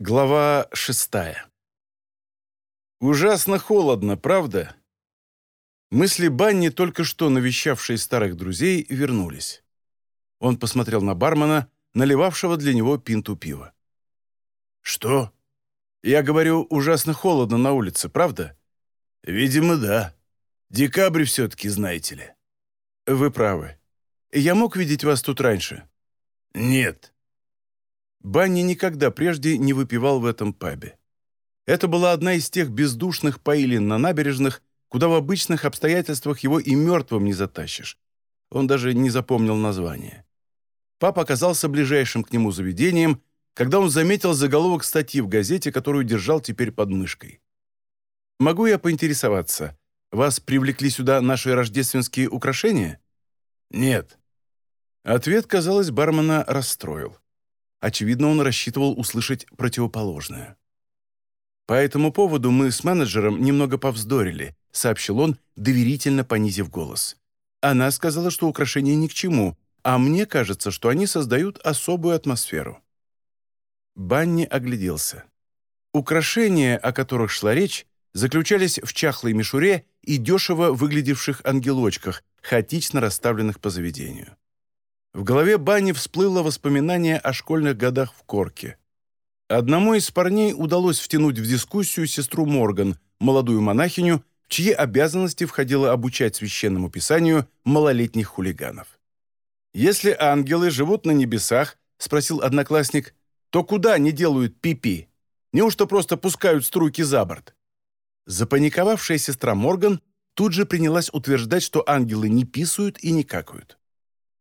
Глава шестая. Ужасно холодно, правда? Мысли Банни, только что навещавшие старых друзей, вернулись. Он посмотрел на бармена, наливавшего для него пинту пива. «Что?» «Я говорю, ужасно холодно на улице, правда?» «Видимо, да. Декабрь все-таки, знаете ли». «Вы правы. Я мог видеть вас тут раньше?» «Нет. Банни никогда прежде не выпивал в этом пабе. Это была одна из тех бездушных поилин на набережных, куда в обычных обстоятельствах его и мертвым не затащишь. Он даже не запомнил название. Пап оказался ближайшим к нему заведением, когда он заметил заголовок статьи в газете, которую держал теперь под мышкой. «Могу я поинтересоваться, вас привлекли сюда наши рождественские украшения?» «Нет». Ответ, казалось, бармена расстроил. Очевидно, он рассчитывал услышать противоположное. «По этому поводу мы с менеджером немного повздорили», сообщил он, доверительно понизив голос. «Она сказала, что украшения ни к чему, а мне кажется, что они создают особую атмосферу». Банни огляделся. Украшения, о которых шла речь, заключались в чахлой мишуре и дешево выглядевших ангелочках, хаотично расставленных по заведению. В голове Бани всплыло воспоминание о школьных годах в Корке. Одному из парней удалось втянуть в дискуссию сестру Морган, молодую монахиню, в чьи обязанности входило обучать священному писанию малолетних хулиганов. «Если ангелы живут на небесах, — спросил одноклассник, — то куда они делают пипи? -пи? Неужто просто пускают струйки за борт?» Запаниковавшая сестра Морган тут же принялась утверждать, что ангелы не писают и не какают.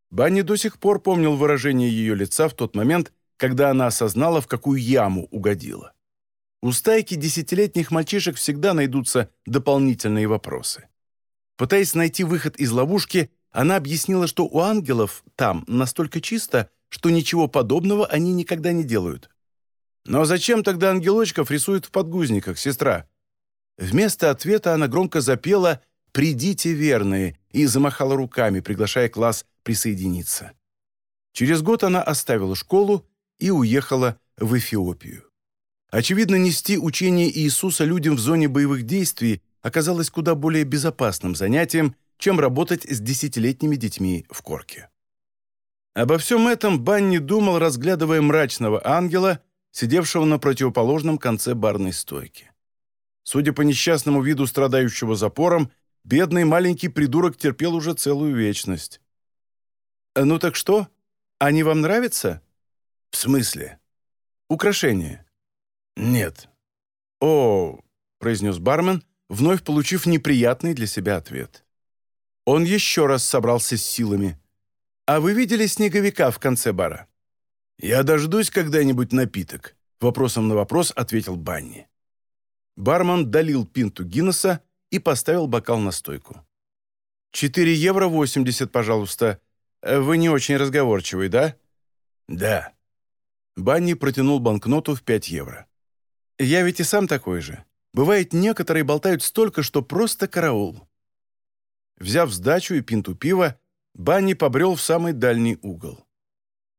Банни до сих пор помнил выражение ее лица в тот момент, когда она осознала, в какую яму угодила. У стайки десятилетних мальчишек всегда найдутся дополнительные вопросы. Пытаясь найти выход из ловушки, она объяснила, что у ангелов там настолько чисто, что ничего подобного они никогда не делают. «Но зачем тогда ангелочков рисуют в подгузниках, сестра?» Вместо ответа она громко запела «Придите, верные!» И замахала руками, приглашая класс присоединиться. Через год она оставила школу и уехала в Эфиопию. Очевидно, нести учение Иисуса людям в зоне боевых действий оказалось куда более безопасным занятием, чем работать с десятилетними детьми в корке. Обо всем этом Банни думал, разглядывая мрачного ангела, сидевшего на противоположном конце барной стойки. Судя по несчастному виду страдающего запором, бедный маленький придурок терпел уже целую вечность. Э, «Ну так что? Они вам нравятся?» «В смысле?» «Украшения». «Нет». «О», — произнес бармен, вновь получив неприятный для себя ответ. Он еще раз собрался с силами. «А вы видели снеговика в конце бара?» «Я дождусь когда-нибудь напиток», — вопросом на вопрос ответил Банни. Бармен долил пинту Гиннесса и поставил бокал на стойку. «Четыре евро восемьдесят, пожалуйста», Э, «Вы не очень разговорчивый, да?» «Да». Банни протянул банкноту в 5 евро. «Я ведь и сам такой же. Бывает, некоторые болтают столько, что просто караул». Взяв сдачу и пинту пива, Банни побрел в самый дальний угол.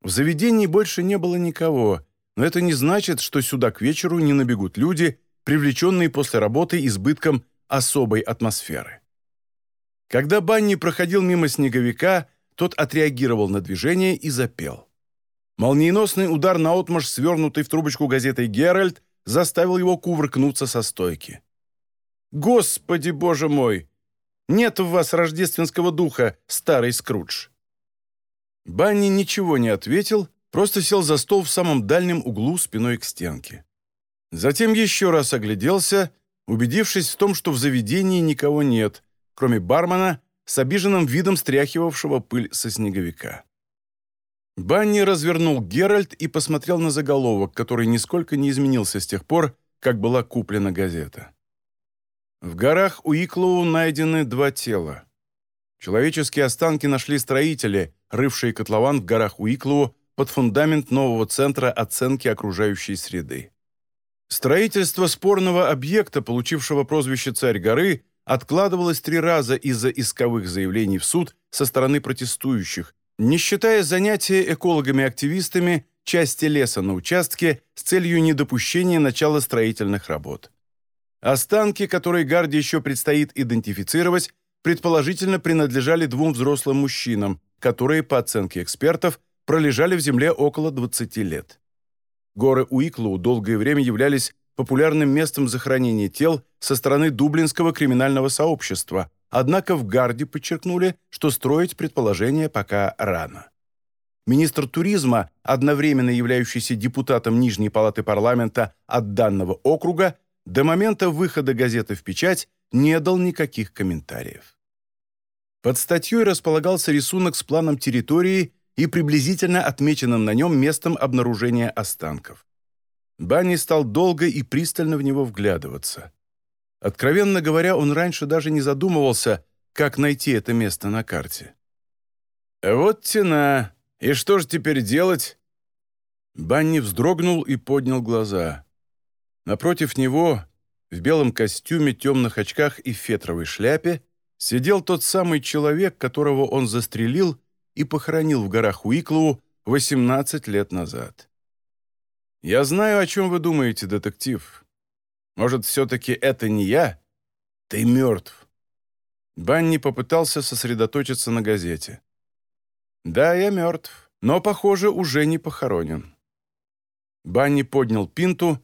В заведении больше не было никого, но это не значит, что сюда к вечеру не набегут люди, привлеченные после работы избытком особой атмосферы. Когда Банни проходил мимо снеговика, тот отреагировал на движение и запел. Молниеносный удар на наотмашь, свернутый в трубочку газетой «Геральт», заставил его кувыркнуться со стойки. «Господи, боже мой! Нет в вас рождественского духа, старый Скрудж!» Банни ничего не ответил, просто сел за стол в самом дальнем углу спиной к стенке. Затем еще раз огляделся, убедившись в том, что в заведении никого нет, кроме бармена с обиженным видом стряхивавшего пыль со снеговика. Банни развернул Геральт и посмотрел на заголовок, который нисколько не изменился с тех пор, как была куплена газета. В горах Уиклоу найдены два тела. Человеческие останки нашли строители, рывшие котлован в горах Уиклоу под фундамент нового центра оценки окружающей среды. Строительство спорного объекта, получившего прозвище «Царь горы», откладывалось три раза из-за исковых заявлений в суд со стороны протестующих, не считая занятия экологами-активистами, части леса на участке с целью недопущения начала строительных работ. Останки, которые Гарди еще предстоит идентифицировать, предположительно принадлежали двум взрослым мужчинам, которые, по оценке экспертов, пролежали в земле около 20 лет. Горы Уиклоу долгое время являлись популярным местом захоронения тел со стороны дублинского криминального сообщества, однако в Гарде подчеркнули, что строить предположение пока рано. Министр туризма, одновременно являющийся депутатом Нижней палаты парламента от данного округа, до момента выхода газеты в печать не дал никаких комментариев. Под статьей располагался рисунок с планом территории и приблизительно отмеченным на нем местом обнаружения останков. Банни стал долго и пристально в него вглядываться. Откровенно говоря, он раньше даже не задумывался, как найти это место на карте. «Вот тена. И что же теперь делать?» Банни вздрогнул и поднял глаза. Напротив него, в белом костюме, темных очках и фетровой шляпе, сидел тот самый человек, которого он застрелил и похоронил в горах Уиклоу 18 лет назад. «Я знаю, о чем вы думаете, детектив. Может, все-таки это не я? Ты мертв». Банни попытался сосредоточиться на газете. «Да, я мертв, но, похоже, уже не похоронен». Банни поднял пинту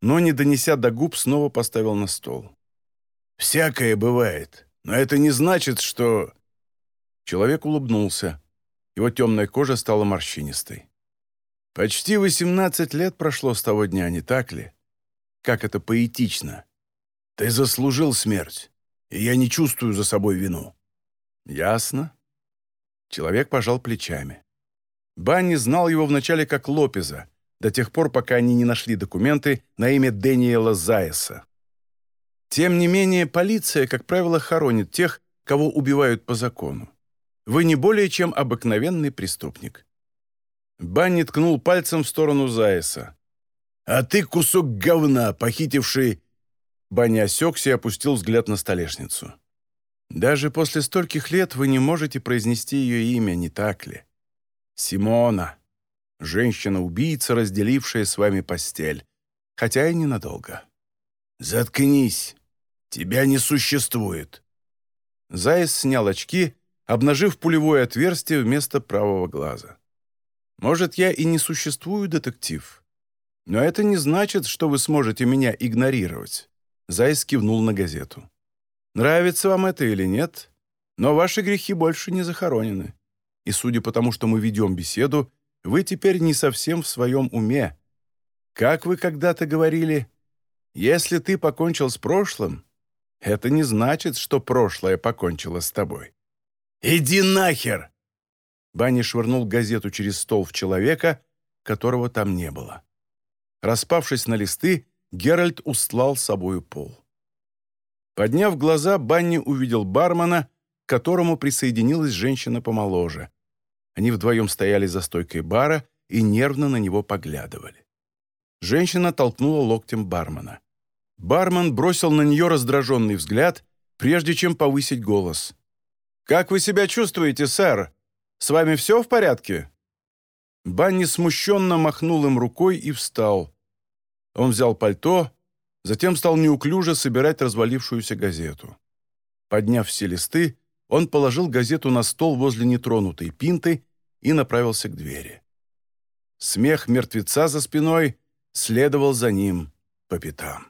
но, не донеся до губ, снова поставил на стол. «Всякое бывает, но это не значит, что...» Человек улыбнулся. Его темная кожа стала морщинистой. «Почти 18 лет прошло с того дня, не так ли? Как это поэтично. Ты заслужил смерть, и я не чувствую за собой вину». «Ясно». Человек пожал плечами. Банни знал его вначале как Лопеза, до тех пор, пока они не нашли документы на имя Дэниела Зайеса. Тем не менее, полиция, как правило, хоронит тех, кого убивают по закону. Вы не более чем обыкновенный преступник. Банни ткнул пальцем в сторону Зайеса. «А ты кусок говна, похитивший...» Банни осекся и опустил взгляд на столешницу. «Даже после стольких лет вы не можете произнести ее имя, не так ли? Симона женщина-убийца, разделившая с вами постель, хотя и ненадолго. «Заткнись! Тебя не существует!» Заяц снял очки, обнажив пулевое отверстие вместо правого глаза. «Может, я и не существую, детектив, но это не значит, что вы сможете меня игнорировать». Заяц кивнул на газету. «Нравится вам это или нет, но ваши грехи больше не захоронены. И судя по тому, что мы ведем беседу, вы теперь не совсем в своем уме. Как вы когда-то говорили, если ты покончил с прошлым, это не значит, что прошлое покончило с тобой. «Иди нахер!» Банни швырнул газету через стол в человека, которого там не было. Распавшись на листы, Геральт устлал собою пол. Подняв глаза, Банни увидел бармена, к которому присоединилась женщина помоложе. Они вдвоем стояли за стойкой бара и нервно на него поглядывали. Женщина толкнула локтем бармена. Бармен бросил на нее раздраженный взгляд, прежде чем повысить голос. «Как вы себя чувствуете, сэр? С вами все в порядке?» Банни смущенно махнул им рукой и встал. Он взял пальто, затем стал неуклюже собирать развалившуюся газету. Подняв все листы, он положил газету на стол возле нетронутой пинты и направился к двери. Смех мертвеца за спиной следовал за ним по пятам.